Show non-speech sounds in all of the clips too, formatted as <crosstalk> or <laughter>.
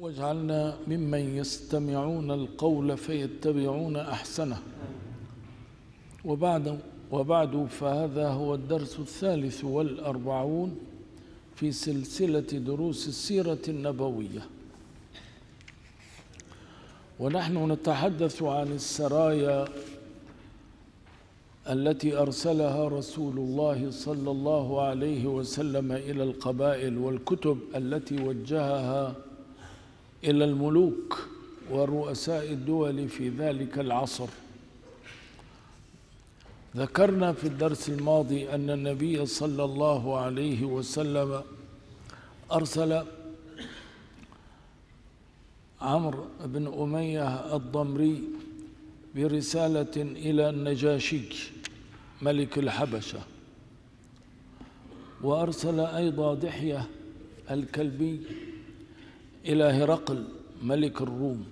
واجعلنا ممن يستمعون القول فيتبعون أحسنه. وبعد وبعد فهذا هو الدرس الثالث والأربعون في سلسلة دروس السيرة النبوية. ونحن نتحدث عن السرايا التي أرسلها رسول الله صلى الله عليه وسلم إلى القبائل والكتب التي وجهها إلى الملوك ورؤساء الدول في ذلك العصر. ذكرنا في الدرس الماضي أن النبي صلى الله عليه وسلم أرسل عمرو بن أمية الضمري برسالة إلى النجاشي ملك الحبشة وأرسل أيضا دحية الكلبي إلى هرقل ملك الروم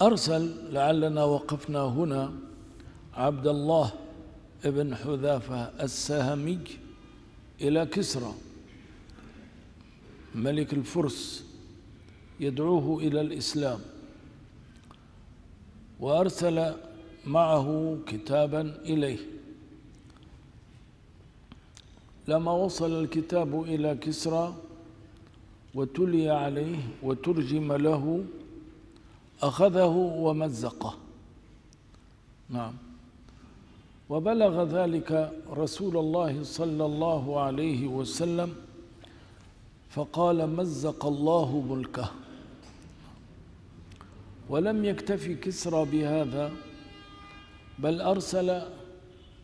وأرسل لعلنا وقفنا هنا عبد الله ابن حذافة السهمي إلى كسرى ملك الفرس يدعوه إلى الإسلام وأرسل معه كتابا إليه. لما وصل الكتاب إلى كسرى وتلي عليه وترجم له أخذه ومزقه. نعم. وبلغ ذلك رسول الله صلى الله عليه وسلم فقال مزق الله ملكه. ولم يكتفي كسرى بهذا بل أرسل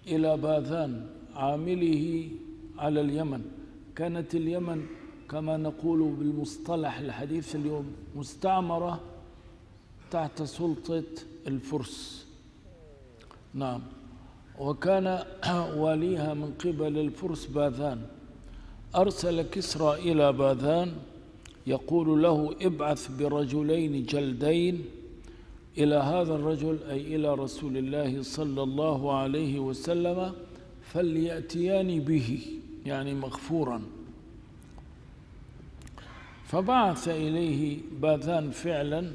إلى باذان عامله على اليمن. كانت اليمن كما نقول بالمصطلح الحديث اليوم مستعمرة تحت سلطة الفرس. نعم. وكان <clears throat> واليها من قبل الفرس باذان. أرسل كسرى إلى باذان يقول له ابعث برجلين جلدين إلى هذا الرجل أي إلى رسول الله صلى الله عليه وسلم فليأتيان به. يعني مغفورا. فبعث إليه باذان فعلا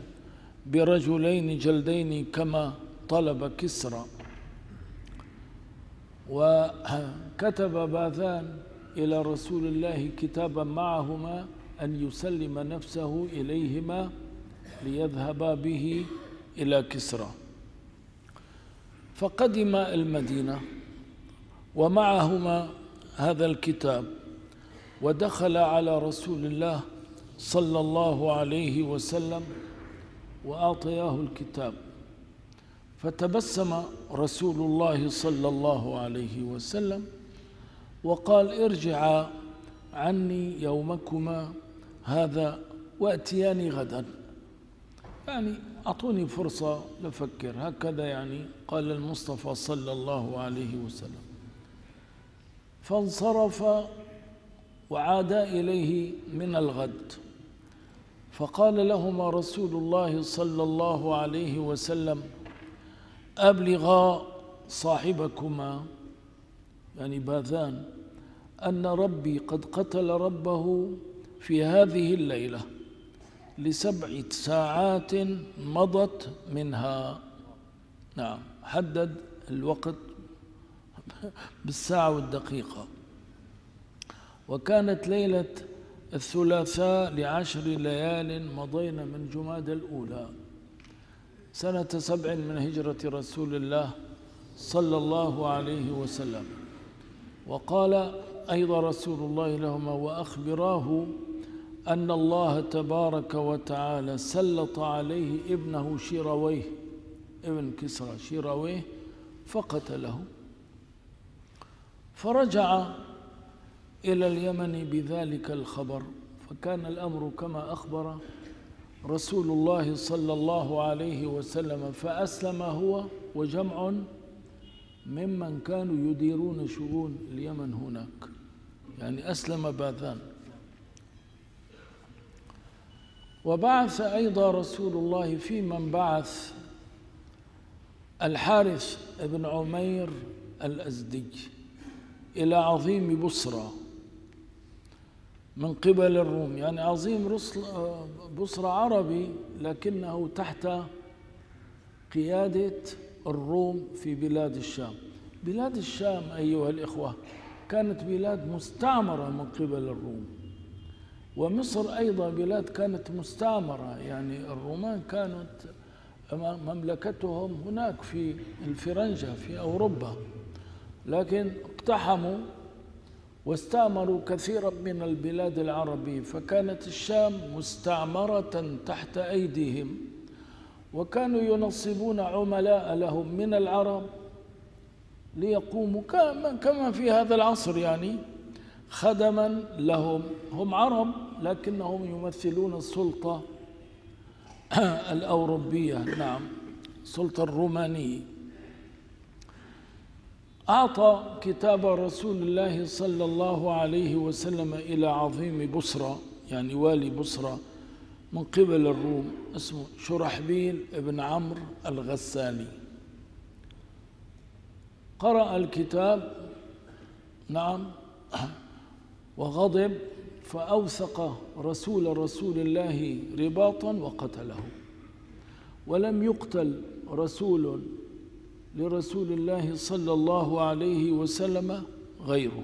برجلين جلدين كما طلب كسرى. وكتب باذان إلى رسول الله كتابا معهما أن يسلم نفسه إليهما ليذهبا به إلى كسرى. فقدم المدينة ومعهما هذا الكتاب ودخل على رسول الله صلى الله عليه وسلم وأعطياه الكتاب. فتبسم رسول الله صلى الله عليه وسلم وقال ارجعا عني يومكما هذا وأتياني غدا. يعني أعطوني فرصة لفكر. هكذا يعني قال المصطفى صلى الله عليه وسلم. فانصرف وعاد إليه من الغد. فقال لهما رسول الله صلى الله عليه وسلم أبلغا صاحبكما يعني باذان أن ربي قد قتل ربه في هذه الليلة لسبع ساعات مضت منها. نعم حدد الوقت <laughs> بالساعة والدقيقة. وكانت ليلة الثلاثاء لعشر ليال مضينا من جماد الأولى. سنة سبع من هجرة رسول الله صلى الله عليه وسلم. وقال أيضا رسول الله لهما وأخبراه أن الله تبارك وتعالى سلط عليه ابنه شيرويه ابن كسرى شيرويه فقتله. فرجع إلى اليمن بذلك الخبر وكان الأمر كما أخبر رسول الله صلى الله عليه وسلم فأسلم هو وجمع ممن كانوا يديرون شؤون اليمن هناك. يعني أسلم باذان. وبعث أيضا رسول الله في من بعث الحارث بن عمير الأزدي إلى عظيم بصرى من قبل الروم. يعني عظيم بصرى عربي لكنه تحت قيادة الروم في بلاد الشام. بلاد الشام أيها الإخوة كانت بلاد مستعمرة من قبل الروم. ومصر أيضا بلاد كانت مستعمرة. يعني الرومان كانت مملكتهم هناك في الفرنجة في أوروبا. لكن اقتحموا واستعمروا كثيرا من البلاد العربية فكانت الشام مستعمرة تحت أيديهم وكانوا ينصبون عملاء لهم من العرب ليقوموا كما في هذا العصر يعني خدما لهم. هم عرب لكنهم يمثلون السلطة <clears throat> الأوروبية نعم السلطة الرومانية. أعطى كتاب رسول الله صلى الله عليه وسلم إلى عظيم بصرى يعني والي بصرى من قبل الروم اسمه شرحبيل بن عمرو الغساني قرأ الكتاب نعم وغضب فأوثق رسول رسول الله رباطا وقتله. ولم يقتل رسول لرسول الله صلى الله عليه وسلم غيره.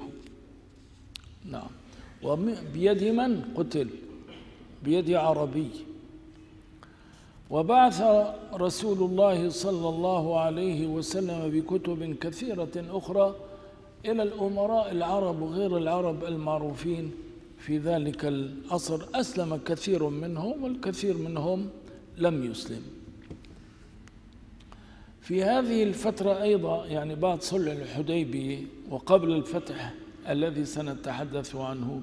نعم. وبيد من قتل؟ بيد عربي. وبعث رسول الله صلى الله عليه وسلم بكتب كثيرة أخرى إلى الأمراء العرب وغير العرب المعروفين. في ذلك العصر أسلم كثير منهم والكثير منهم لم يسلم. في هذه الفترة أيضا يعني بعد صلح الحديبية وقبل الفتح الذي سنتحدث عنه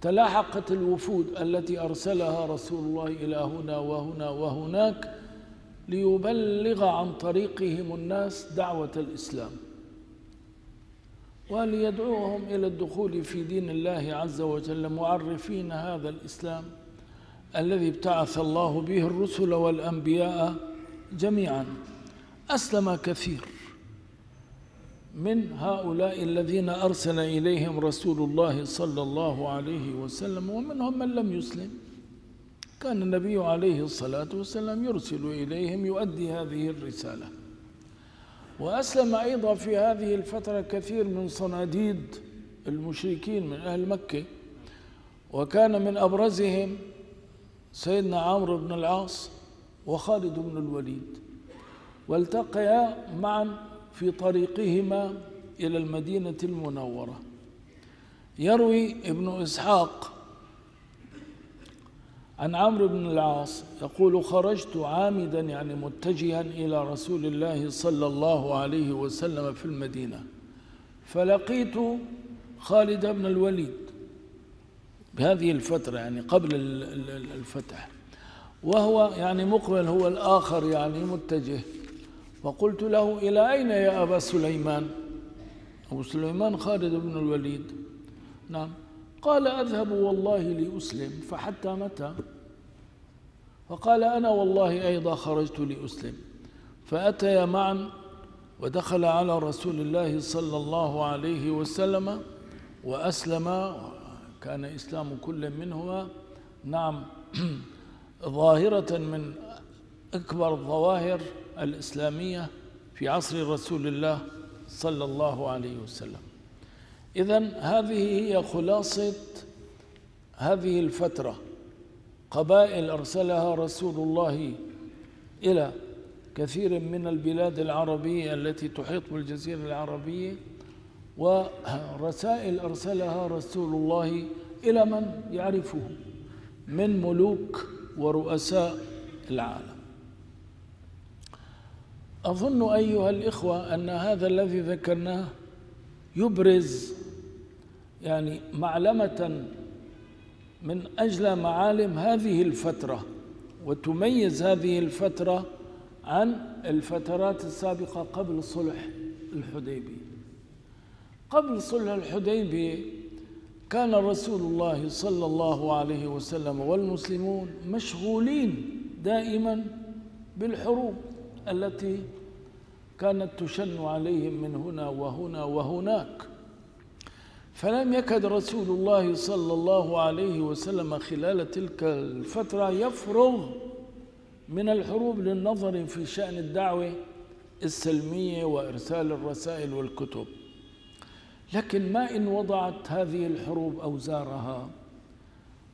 تلاحقت الوفود التي أرسلها رسول الله إلى هنا وهنا وهناك ليبلغ عن طريقهم الناس دعوة الإسلام وليدعوهم إلى الدخول في دين الله عز وجل معرفين هذا الإسلام الذي ابتعث الله به الرسل والأنبياء جميعا. أسلم كثير من هؤلاء الذين أرسل إليهم رسول الله صلى الله عليه وسلم ومنهم من لم يسلم. كان النبي عليه الصلاة والسلام يرسل إليهم يؤدي هذه الرسالة. وأسلم أيضا في هذه الفترة كثير من صناديد المشركين من أهل مكة. وكان من أبرزهم سيدنا عمرو بن العاص وخالد بن الوليد. والتقيا معا في طريقهما إلى المدينة المنورة. يروي ابن إسحاق عن عمرو بن العاص يقول خرجت عامدا يعني متجها إلى رسول الله صلى الله عليه وسلم في المدينة فلقيت خالد بن الوليد بهذه الفترة يعني قبل الفتح وهو يعني مقبل هو الآخر يعني متجه فقلت له إلى أين يا أبا سليمان؟ أبو سليمان خالد بن الوليد. نعم. قال أذهب والله لأسلم. فحتى متى؟ فقال أنا والله أيضا خرجت لأسلم. فأتيا معا ودخل على رسول الله صلى الله عليه وسلم وأسلم. كان إسلام كل منهما. نعم. <clears throat> ظاهرة من أكبر الظواهر. الإسلامية في عصر رسول الله صلى الله عليه وسلم. إذا هذه هي خلاصة هذه الفترة قبائل أرسلها رسول الله إلى كثير من البلاد العربية التي تحيط بالجزيرة العربية ورسائل أرسلها رسول الله إلى من يعرفه من ملوك ورؤساء العالم. أظن أيها الإخوة أن هذا الذي ذكرناه يبرز يعني معلمة من أجل معالم هذه الفترة وتميز هذه الفترة عن الفترات السابقة قبل صلح الحديبية. قبل صلح الحديبية كان رسول الله صلى الله عليه وسلم والمسلمون مشغولين دائما بالحروب. التي كانت تشن عليهم من هنا وهنا وهناك. فلم يكد رسول الله صلى الله عليه وسلم خلال تلك الفترة يفرغ من الحروب للنظر في شأن الدعوة السلمية وإرسال الرسائل والكتب. لكن ما إن وضعت هذه الحروب أوزارها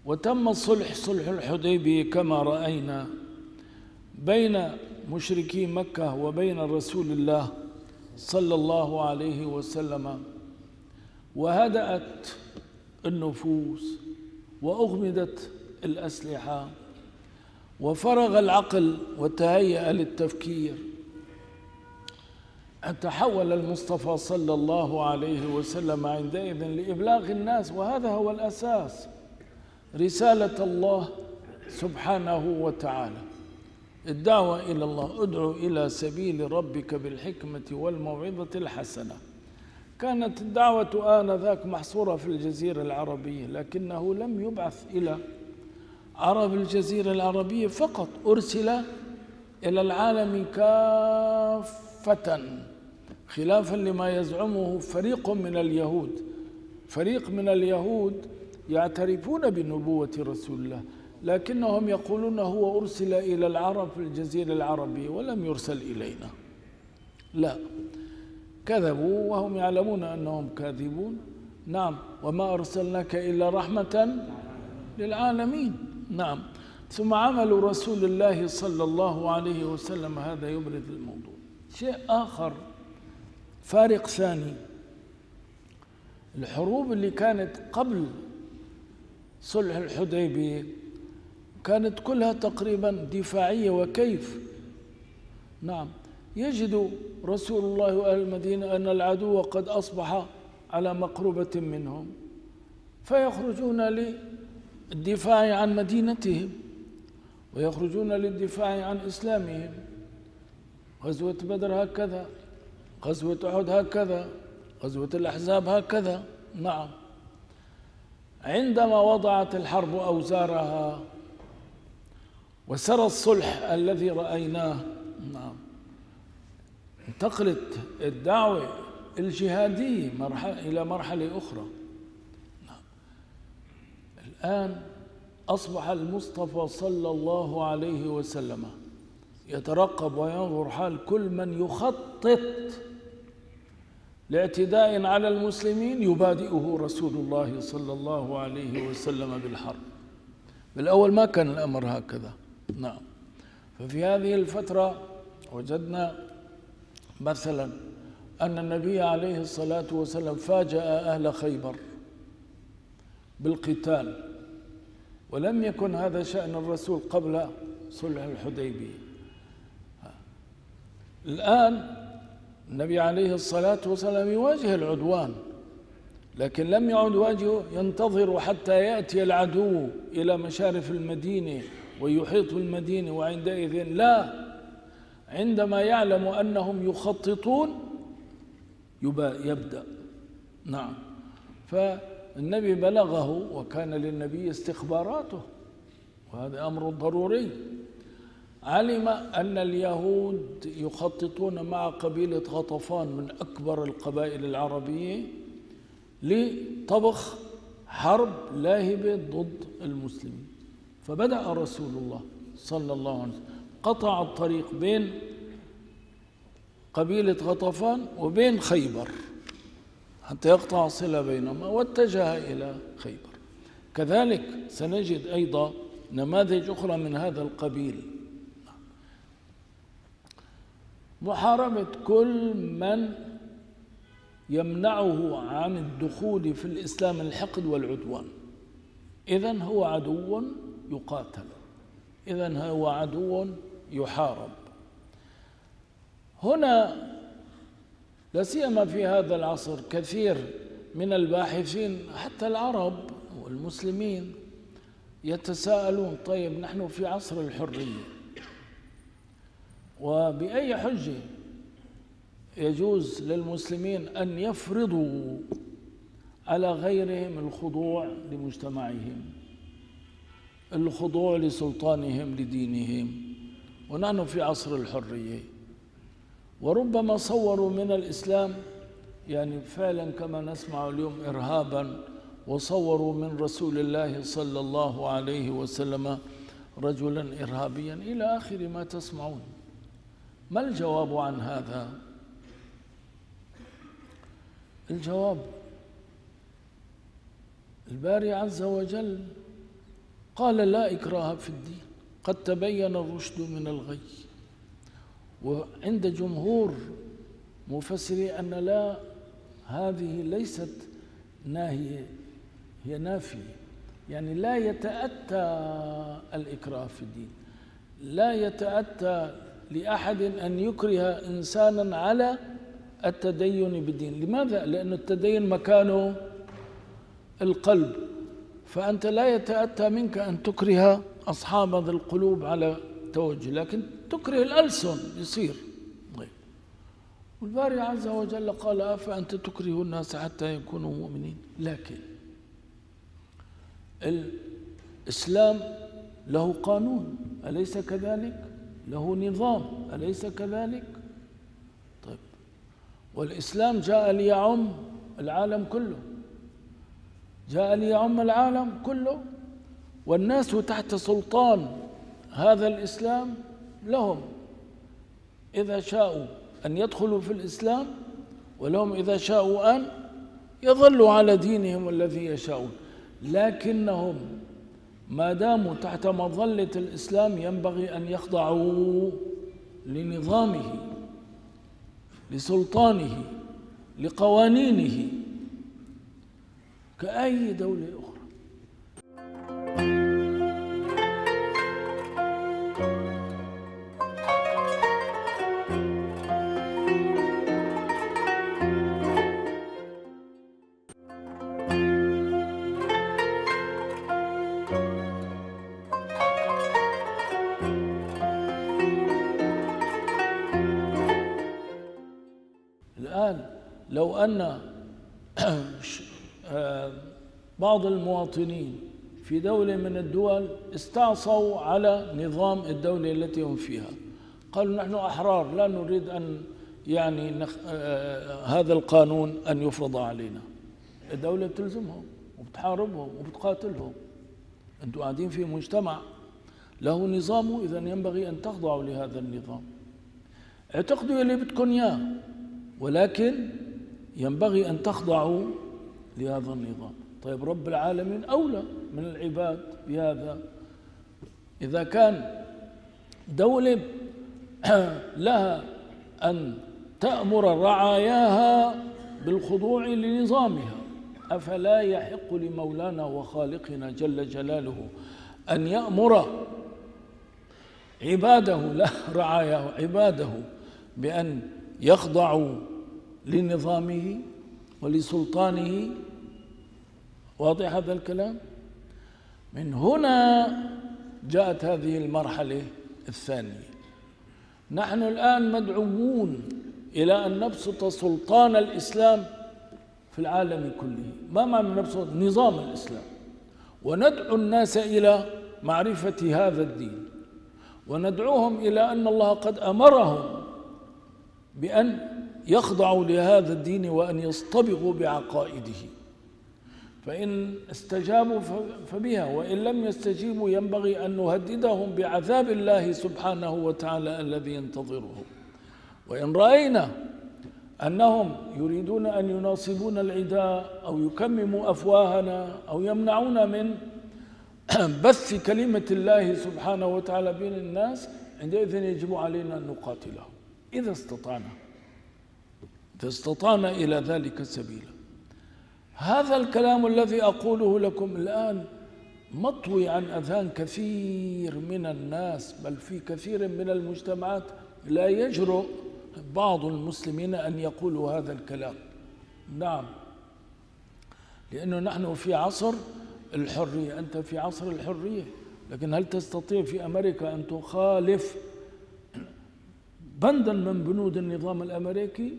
وتم صلح صلح الحديبية كما رأينا بين مشركي مكة وبين رسول الله صلى الله عليه وسلم وهدأت النفوس وأغمدت الأسلحة وفرغ العقل وتهيأ للتفكير. تحول المصطفى صلى الله عليه وسلم عندئذ لإبلاغ الناس وهذا هو الأساس. رسالة الله سبحانه وتعالى. الدعوة إلى الله. ادعو إلى سبيل ربك بالحكمة والموعظة الحسنة. كانت الدعوة آنذاك محصورة في الجزيرة العربية لكنه لم يبعث إلى عرب الجزيرة العربية فقط. أرسل إلى العالم كافة خلافا لما يزعمه فريق من اليهود. فريق من اليهود يعترفون بنبوة رسول الله. لكنهم يقولون هو أرسل إلى العرب في الجزيرة العربية ولم يرسل إلينا. لا. كذبوا وهم يعلمون أنهم كاذبون. نعم. وما أرسلناك إلا رحمة للعالمين. نعم. ثم عمل رسول الله صلى الله عليه وسلم هذا يبرز الموضوع. شيء آخر. فارق ثاني. الحروب اللي كانت قبل صلح الحديبية كانت كلها تقريبا دفاعية وكيف؟ نعم. يجد رسول الله وأهل المدينة أن العدو قد أصبح على مقربة منهم فيخرجون للدفاع عن مدينتهم ويخرجون للدفاع عن إسلامهم. غزوة بدر هكذا غزوة أحد هكذا غزوة الأحزاب هكذا. نعم. عندما وضعت الحرب أوزارها وسرى الصلح الذي رأيناه. نعم. انتقلت الدعوة الجهادية مرحلة إلى مرحلة أخرى. نعم. الآن أصبح المصطفى صلى الله عليه وسلم يترقب وينظر حال كل من يخطط لاعتداء على المسلمين يبادئه رسول الله صلى الله عليه وسلم بالحرب. بالأول ما كان الأمر هكذا. نعم. ففي هذه الفترة وجدنا مثلا أن النبي عليه الصلاة والسلام فاجأ أهل خيبر بالقتال ولم يكن هذا شأن الرسول قبل صلح الحديبية. الآن النبي عليه الصلاة والسلام يواجه العدوان لكن لم يعد واجهه ينتظر حتى يأتي العدو إلى مشارف المدينة ويحيط بالمدينة وعندئذ لا. عندما يعلم أنهم يخططون يبدأ. نعم. فالنبي بلغه وكان للنبي استخباراته وهذا أمر ضروري. علم أن اليهود يخططون مع قبيلة غطفان من أكبر القبائل العربية لطبخ حرب لاهبة ضد المسلمين. فبدأ رسول الله صلى الله عليه وسلم. قطع الطريق بين قبيلة غطفان وبين خيبر حتى يقطع صلة بينهما واتجه إلى خيبر. كذلك سنجد أيضا نماذج أخرى من هذا القبيل. محاربة كل من يمنعه عن الدخول في الإسلام الحقد والعدوان. إذا هو عدو يقاتل. إذا هو عدو يحارب. هنا لا سيما في هذا العصر كثير من الباحثين حتى العرب والمسلمين يتساءلون طيب نحن في عصر الحرية. وبأي حجة يجوز للمسلمين أن يفرضوا على غيرهم الخضوع لمجتمعهم؟ الخضوع لسلطانهم لدينهم. ونحن في عصر الحرية. وربما صوروا من الإسلام يعني فعلا كما نسمع اليوم إرهابا وصوروا من رسول الله صلى الله عليه وسلم رجلا إرهابيا. إلى آخر ما تسمعون. ما الجواب عن هذا؟ الجواب الباري عز وجل قال لا إكراه في الدين. قد تبين الرشد من الغي. وعند جمهور مفسري أن لا هذه ليست ناهية هي نافية. يعني لا يتأتى الإكراه في الدين. لا يتأتى لأحد أن يكره إنسانا على التدين بالدين لماذا؟ لأن التدين مكانه القلب. فأنت لا يتأتى منك أن تكره أصحاب هذا القلوب على توجه لكن تكره الألسن يصير. طيب. والباري عز وجل قال أفأنت تكره الناس حتى يكونوا مؤمنين؟ لكن الإسلام له قانون أليس كذلك؟ له نظام أليس كذلك؟ طيب. والإسلام جاء ليعم العالم كله. جاء ليعم العالم كله والناس تحت سلطان هذا الإسلام لهم. إذا شاءوا أن يدخلوا في الإسلام ولهم إذا شاءوا أن يظلوا على دينهم الذي يشاءون. لكنهم ما داموا تحت مظلة الإسلام ينبغي أن يخضعوا لنظامه لسلطانه لقوانينه. كأي دولة أخرى. بعض المواطنين في دولة من الدول استعصوا على نظام الدولة التي هم فيها. قالوا نحن أحرار لا نريد أن يعني نخ... آه هذا القانون أن يفرض علينا. الدولة بتلزمهم وبتحاربهم وبتقاتلهم. أنتم قاعدين في مجتمع له نظامه إذا ينبغي أن تخضعوا لهذا النظام. اعتقدوا اللي بدكم إياه ولكن ينبغي أن تخضعوا لهذا النظام. طيب رب العالمين أولى من العباد بهذا. إذا كان دولة <clears throat> لها أن تأمر رعاياها بالخضوع لنظامها أفلا يحق لمولانا وخالقنا جل جلاله أن يأمر عباده لا <laughs> رعاياه عباده بأن يخضعوا لنظامه ولسلطانه واضح هذا الكلام؟ من هنا جاءت هذه المرحلة الثانية. نحن الآن مدعوون إلى أن نبسط سلطان الإسلام في العالم كله. ما معنى نبسط؟ نظام الإسلام. وندعو الناس إلى معرفة هذا الدين. وندعوهم إلى أن الله قد أمرهم بأن يخضعوا لهذا الدين وأن يصطبغوا بعقائده. فإن استجابوا فبها وإن لم يستجيبوا ينبغي أن نهددهم بعذاب الله سبحانه وتعالى الذي ينتظره. وإن رأينا أنهم يريدون أن يناصبون العداء أو يكمموا أفواهنا أو يمنعونا من <clears throat> بث كلمة الله سبحانه وتعالى بين الناس عندئذ يجب علينا أن نقاتلهم. إذا استطعنا فاستطعنا إلى ذلك سبيلا. هذا الكلام الذي أقوله لكم الآن مطوي عن أذهان كثير من الناس بل في كثير من المجتمعات لا يجرؤ بعض المسلمين أن يقولوا هذا الكلام. نعم. لأنه نحن في عصر الحرية أنت في عصر الحرية. لكن هل تستطيع في أمريكا أن تخالف بندا من بنود النظام الأمريكي؟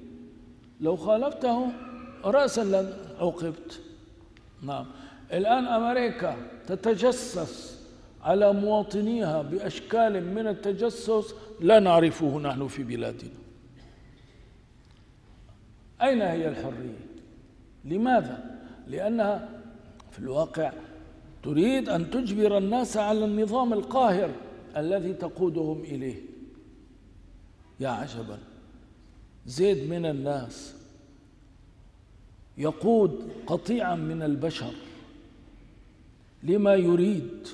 لو خالفته رأسا عوقبت نعم. الآن أمريكا تتجسس على مواطنيها بأشكال من التجسس لا نعرفه نحن في بلادنا. أين هي الحرية؟ لماذا؟ لأنها في الواقع تريد أن تجبر الناس على النظام القاهر الذي تقودهم إليه. يا عجبا. زيد من الناس. يقود قطيعا من البشر لما يريد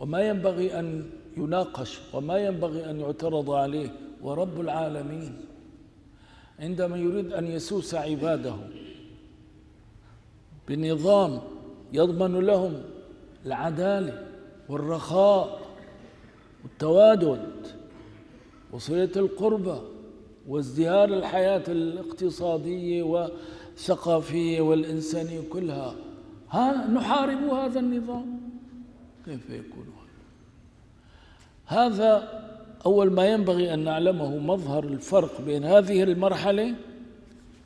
وما ينبغي أن يناقش وما ينبغي أن يعترض عليه ورب العالمين. عندما يريد أن يسوس عباده بنظام يضمن لهم العدالة والرخاء والتوادد وصلة القربة وازدهار الحياة الاقتصادية والثقافية والإنسانية كلها. ها نحارب هذا النظام. كيف يكون هذا أول ما ينبغي أن نعلمه مظهر الفرق بين هذه المرحلة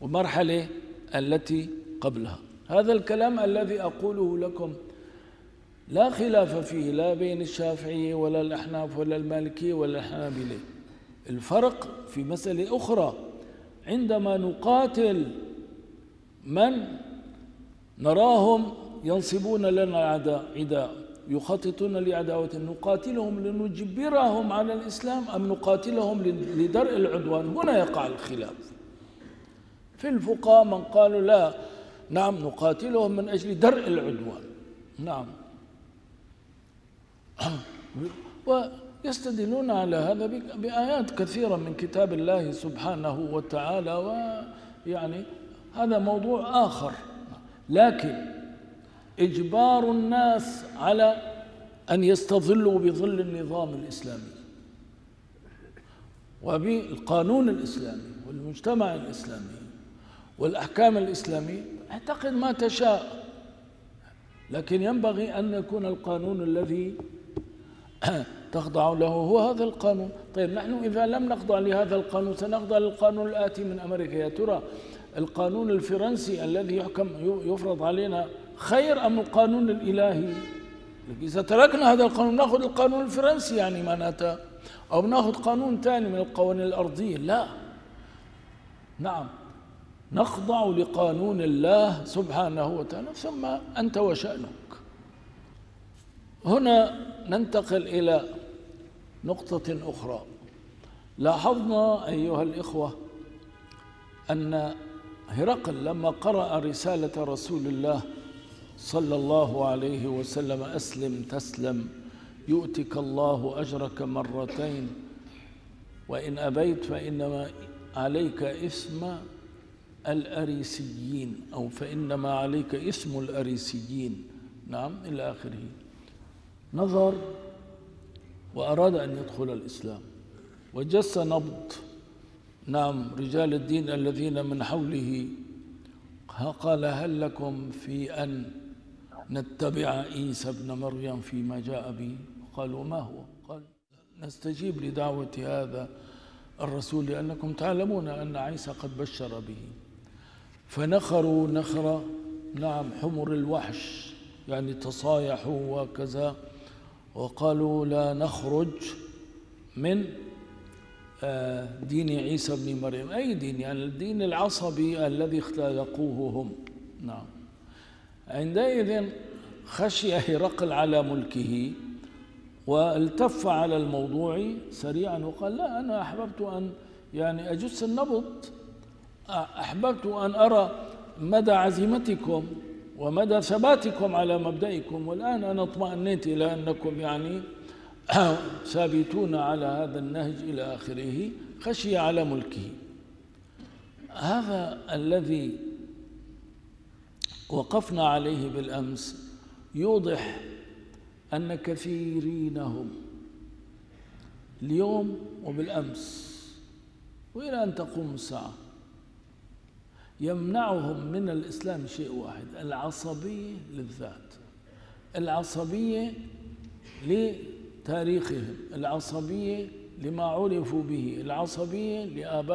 ومرحلة التي قبلها. هذا الكلام الذي أقوله لكم لا خلاف فيه لا بين الشافعية ولا الأحناف ولا المالكية ولا الحنابلة. الفرق في مسألة أخرى. عندما نقاتل من نراهم ينصبون لنا عداء يخططون لعداوة نقاتلهم لنجبرهم على الإسلام أم نقاتلهم لدرء العدوان؟ هنا يقع الخلاف. في الفقهاء من قالوا لا نعم نقاتلهم من أجل درء العدوان. نعم. <clears throat> ويستدلون على هذا بآيات كثيرة من كتاب الله سبحانه وتعالى ويعني هذا موضوع آخر. لكن إجبار الناس على أن يستظلوا بظل النظام الإسلامي وبالقانون الإسلامي والمجتمع الإسلامي والأحكام الإسلامية. أعتقد ما تشاء لكن ينبغي أن يكون القانون الذي تخضع له هو هذا القانون. طيب نحن إذا لم نخضع لهذا القانون سنخضع للقانون الآتي من أمريكا. يا ترى القانون الفرنسي الذي يحكم يفرض علينا خير أم القانون الإلهي؟ إذا تركنا هذا القانون نأخذ القانون الفرنسي يعني معناتها أو نأخذ قانون ثاني من القوانين الأرضية؟ لا. نعم. نخضع لقانون الله سبحانه وتعالى ثم أنت وشأنك. هنا ننتقل إلى نقطة أخرى. لاحظنا أيها الإخوة أن هرقل لما قرأ رسالة رسول الله صلى الله عليه وسلم أسلم تسلم يؤتك الله أجرك مرتين وإن أبيت فإنما عليك إثم الأريسيين أو فإنما عليك اسم الأريسيين. نعم إلى آخره. نظر وأراد أن يدخل الإسلام وجس نبض. نعم رجال الدين الذين من حوله. قال هل لكم في أن نتبع عيسى ابن مريم فيما جاء به؟ قالوا ما هو؟ قال نستجيب لدعوة هذا الرسول لأنكم تعلمون أن عيسى قد بشر به. فنخروا نخر نعم حمر الوحش يعني تصايحوا وكذا وقالوا لا نخرج من دين عيسى بن مريم. أي دين؟ يعني الدين العصبي الذي اختلقوه هم. نعم. عندئذ خشي هرقل على ملكه والتف على الموضوع سريعا وقال لا أنا أحببت أن يعني أجس النبض. أحببت أن أرى مدى عزيمتكم ومدى ثباتكم على مبدئكم. والآن أنا اطمأنيت إلى أنكم يعني <coughs> ثابتون على هذا النهج إلى آخره خشي على ملكه. هذا الذي وقفنا عليه بالأمس يوضح أن كثيرين هم اليوم وبالأمس وإلى أن تقوم الساعة. يمنعهم من الإسلام شيء واحد العصبية للذات العصبية لتاريخهم العصبية لما عرفوا به العصبية لآباء